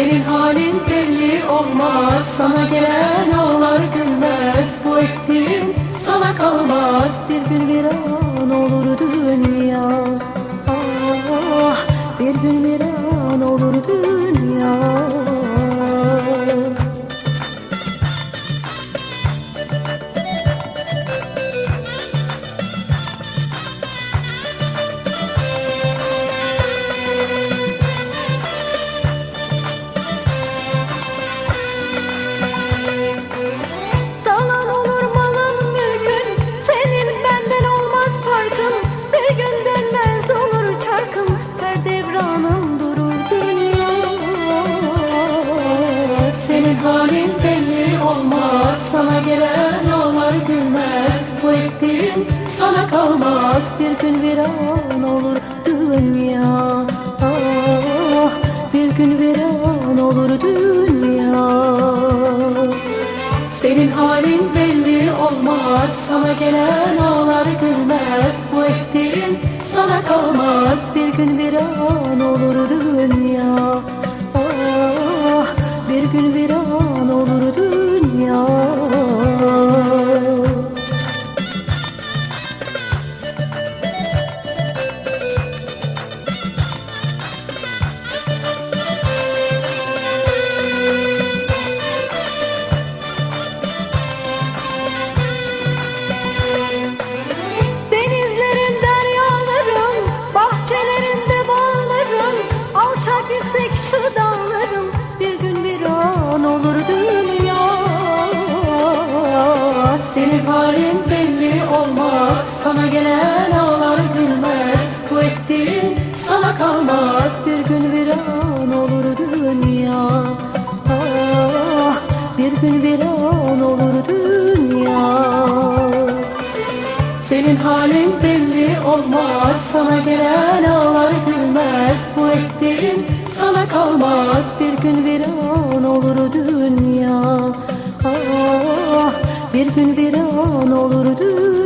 Senin halin belli olmaz. Sana gelen ağlar gülmez. Bu ettiğin sana kalmaz. Bir gün bir gün bir an olur dünya. Ah bir gün bir an olur dünya. Senin halin belli olmaz Sana gelen ağlar gülmez. Bu ettiğin sana kalmaz Bir gün bir an olur dünya Senin halin belli olmaz, sana gelen ağlar gülmez, bu ettiğin sana kalmaz, bir gün bir an olur dünya. Ah, bir gün bir an olur dünya. Senin halin belli olmaz. Sana gelen ağlar gülmez. Bu ettiğin sana kalmaz. Bir gün bir an olur dünya. Ah bir gün bir an olur dünya